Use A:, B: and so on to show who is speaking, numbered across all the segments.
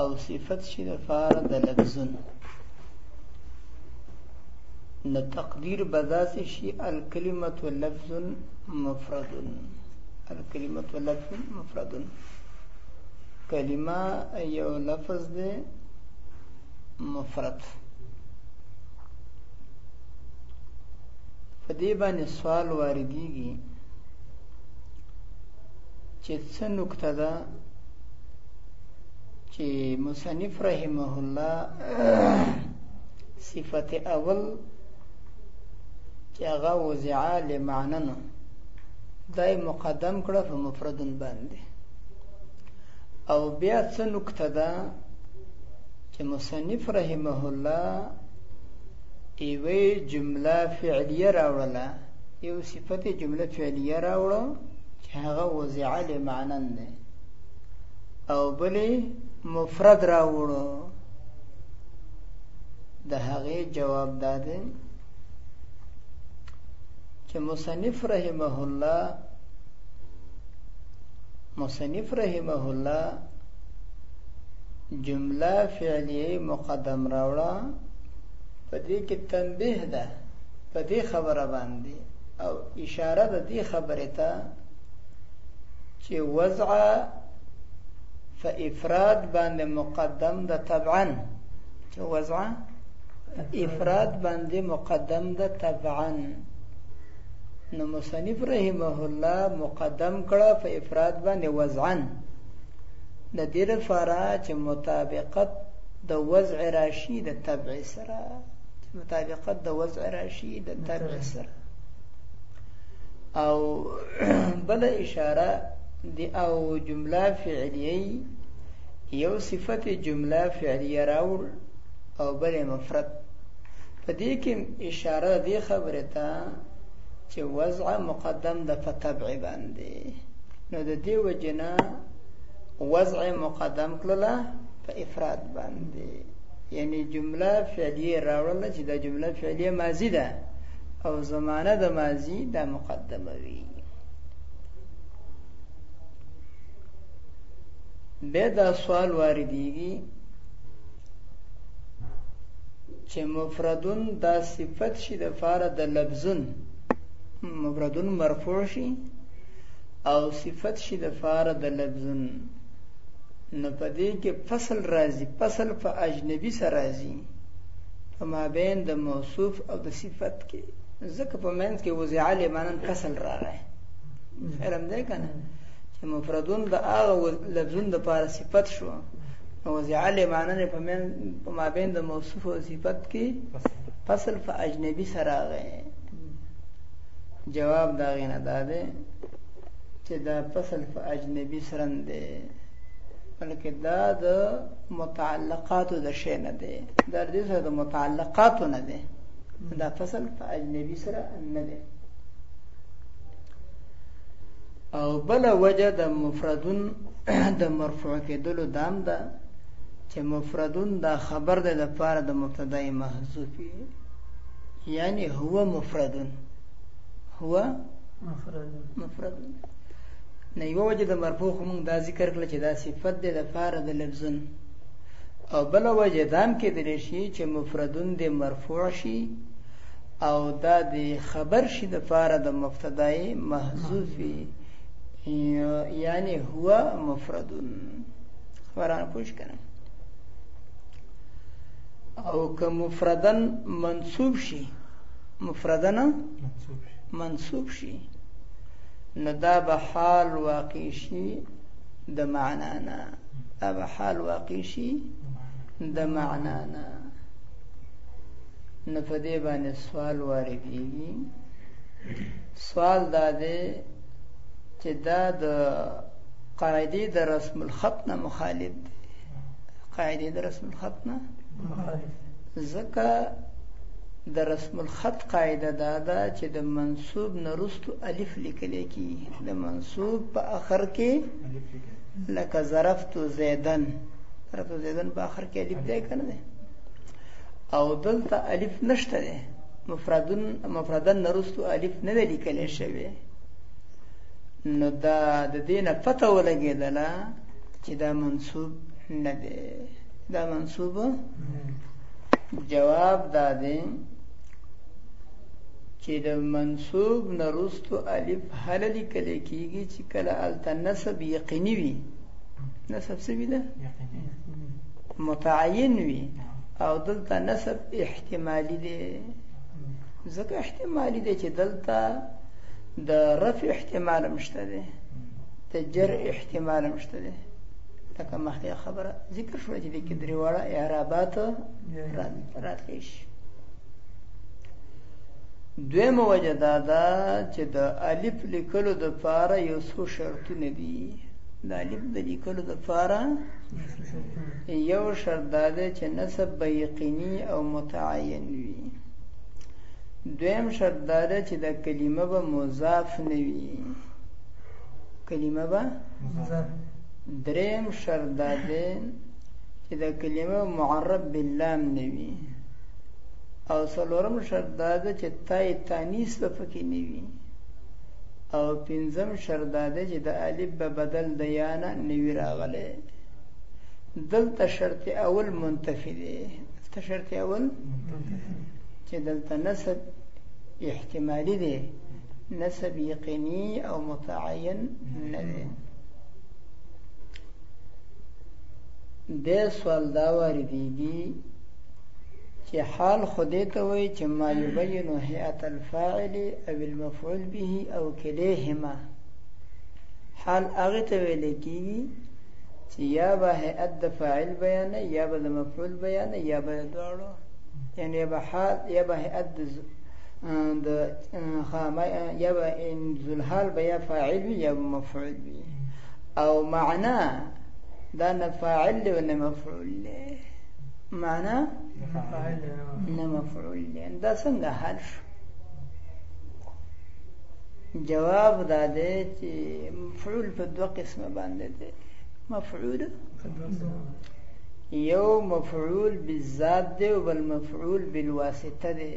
A: او صفت شي د فاره د لفظن نو تقدیر بداسې شي الکلمت لفظ مفرد الکلمت لفظ مفرد کلمه یو لفظ دی مفرد په دې باندې سوال واردېږي چې څه نکته ده چې مصنف رحمه الله صفت اول چې هغه وزعا لمعننو دای مقدم کړه په مفردن باندې او بیا څه نکته ده چې مصنف رحمه الله ایوه جمله فعلیه راوړله یو صفت جمله فعلیه راوړو چې هغه وضع لمعنن ده او بلې مفرد راوړو د هغه جواب داده چې مصنف رحمه الله مصنف رحمه الله جمله فعلیه مقدم راوړه په دې کې تنبیه ده په دې خبره باندې او اشاره ده دې خبره ته چې وضع فافراد باندې مقدم ده طبعا چې وضع افراد باندې مقدم ده طبعا نو مصنف رحمه الله مقدم کړه په افراد باندې وضعا د دې لپاره چې مطابقت د وضع راشي د تبع سره مطابقت د وضع راشي د تبع سره او بل اشاره د او جمله فعلیه یو صفت جمله فعلیه راول او بل مفرد په دې کې اشاره دې خبره ته چې وضع مقدم د په تبع باندې نو د دې وجنه وضع مقدم کړله په افراد باندې یعنی جمله فعلیه راوړله چې دا جمله فعلیه ماضی ده او زمانه د ماضی دا مقدمه وي به دا سوال واردېږي چې مفردون دا صفت شي د فاره د لفظون مفردون مرفوع شي او صفت شي د فاره د لبزن نو په دې کې فصل راځي فصل په اجنبي سره راځي په مابین د موصوف او د صفت کې ځکه په منځ کې وضع لمانن فصل راغی علم دی که نه چې مفردون د هغه لفظون د پاره صفت شو نو وضع لمانن په منځ په مابین د موصوف او صفت کې فصل په اجنبي سره راغی جواب دا غینه دا دی چې دا فصل په اجنبي سرن دی بلکې دا د متعلقاتو د شی نه دی دا د سره د متعلقاتو نه دی دا فصل په اجنبي سره نه دی او بل وجه د مفردون د مرفوع کېدلو دام ده دا چې مفردون دا خبر ده د پاره د مبتدا محذوفي یعنی هو مفرد هو
B: مفرد
A: مفرد نه یو وجه د مرفوع خو موږ دا ذکر کړل چې دا صفت دی د فارد لفظن او بل وجه دام کې دلی شي چې مفردون دی مرفوع شي او دا د خبر شي د فار د مفتدای محذوفي یعنی هو مفردون خبران پوښ کړم او که مفردن منصوب شي مفردن
B: منصوب شي
A: نو دا به حال واقع شي د معنا نه دا به حال واقع شي د معنا نه نو په دې باندې سوال واردېږي سوال دا دی چې دا د قاعدې د رسم الخط نه مخالف دی قاعده د رسم الخط نه ځکه د رسم الخط قاعده دا ده چې د منصوب نه رستو الف لیکل کی د منصوب په اخر کې لکه ظرفت زیدن ظرفت زیدن په اخر کې الف دی کنه دی او دلته الف نشته دی مفردن مفردن نه رستو الف نه لیکل شوی نو دا د دینه پته ولګیدله چې دا منصوب نه دی دا منصوب جواب دا دی چې د منصوب نه رستو الف هله لیکل کیږي چې کله الته نسب یقیني وي نسب څه وي ده متعین وي او دلته نسب احتمالی دی ځکه احتمالی دی چې دلته د رفع احتمال هم شته دی د جر احتمال هم شته دی لکه مخکې خبره ذکر شوه چې د کې درې واړه اعرابات راتلی شي دویمه وجه دا ده چې د الف لیکلو د پاره یو څو شرطونه دي د الف د لیکلو د پاره یو شرط دا دی چې نسب به یقیني او متعین وي دویم شرط دا ده چې دا کلمه به مضاف نه وي کلمه به دریم شرط دا ده چې دا کلمه معرب باللام نه وي او څلورم شرط دا ده چې تای تانیس به پکې نه وي او پنځم شرط دا ده چې د الف به بدل د یا نه نه وي راغلی دلته شرط اول منتفي دی دلته شرط اول منتفي چې دلته نسب احتمالي دی نسب یقیني او متعین نه دی د سوال دا واردېږي چې حال خو دې ته وایي چې ما یبینو هیئت الفاعل او المفعول به او کلیهما حال هغه ته ویل کېږي چې یا به هیئت د فاعل بیانوي یا به د مفعول بیانوي یا به د دواړو یعنی یا به حال یا به هیئت د یا به ان ذلحال به یا فاعل وي یا به مفعول وي او معنا دا نه فاعل دی نه مفعول دی معنا نه مفعول دی دا څنګه حل شو جواب دا دی چې مفعول په دوه قسمه باندې دی مفعول یو مفعول بالذات دی او بل مفعول بالواسطه دی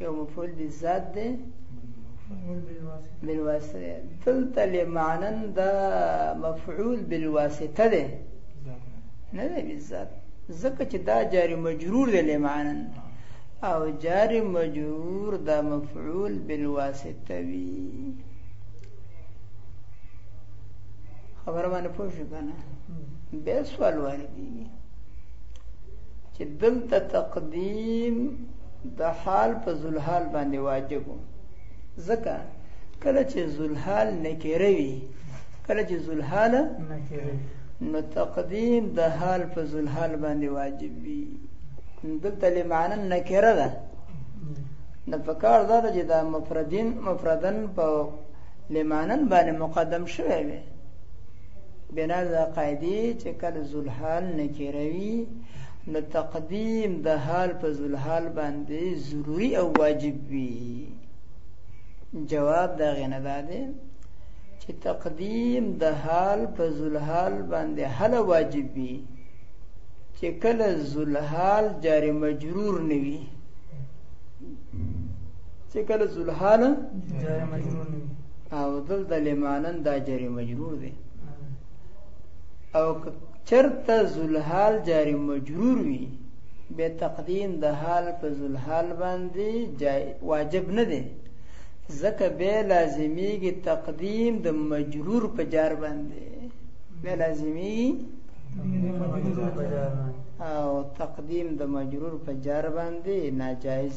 A: یو مفعول بالذات دی بالواسطه دلته لمعنن دا مفعول بالواسطه دی نه دی بالذات ځکه چې دا جاری مجرور دی لمعنن او جاری مجرور دا مفعول بالواسطه وی خبره باندې پوه شو کنه به سوال واردېږي چې دلته تقدیم د حال په ذوالحال باندې واجب ځکه کله چې ذوالحال نکره وي کله چې ذوالحال نو تقدیم د حال په ذوالحال باندې واجب وي دلته لمعنه نکره ده نه پکار دا چې دا مفردین مفردن په لمانن باندې مقدم شوی وي بنا د قاعدې چې کله ذوالحال نکره وي نو تقدیم د حال په ذوالحال باندې ضروري او واجب وي جواب دا غنه دا دی چې تقدیم د حال په ذوالحال باندې حل واجب وي چې کله ذوالحال جاری مجرور نه وي چې کله ذوالحاله
B: جار مجرور نه
A: او دل د لمانن دا جار مجرور دی او چرته ذوالحال جار مجرور وي به تقدیم د حال په ذوالحال باندې واجب نه دی ځکه به لازمیږي تقدیم د مجرور په جار باندې به لازمیږي او تقدیم د مجرور په جار باندې ناجایز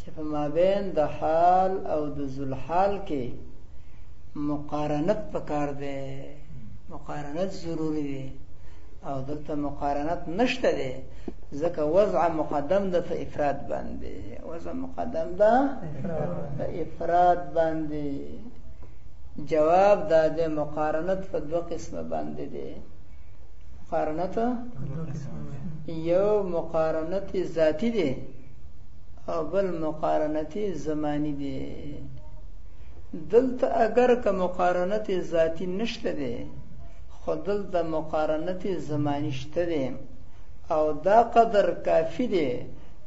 A: چې په مابین د حال او د ذوالحال کې مقارنت پکار دی مقارنت ضروری دی او دلته مقارنت نشته دی ځکه وضع مقدم ده په افراد باندې وضع مقدم ده په افراد باندې جواب دا د مقارنت په دوه قسمه باندې دی مقارنت یو مقارنت ذاتی دی او بل مقارنت زمانی دی دلته اگر که مقارنت ذاتی نشته دی خو دلته مقارنت زمانی شته دی او دا قدر کافی دی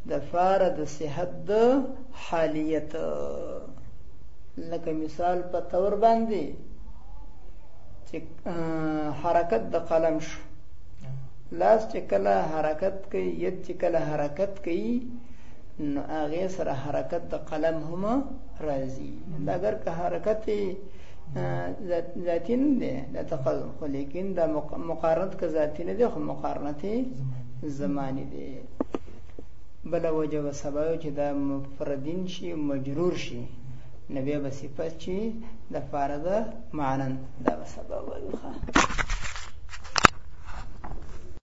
A: د فار د صحت د حالیت لکه مثال په تور باندې چې حرکت د قلم شو لاس چې کله حرکت کوي ید چې کله حرکت کوي نو هغه سره حرکت د قلم هم راځي اگر که حرکت ذاتی نه دی د تقدم خو لیکن د مقارنت که ذاتی نه دی خو مقارنت زمانی دی بل وجه و سبب چې دا مفردین شي مجرور شي نه بیا به صفت چی د پاره د معنن دا به سبب وایو ښه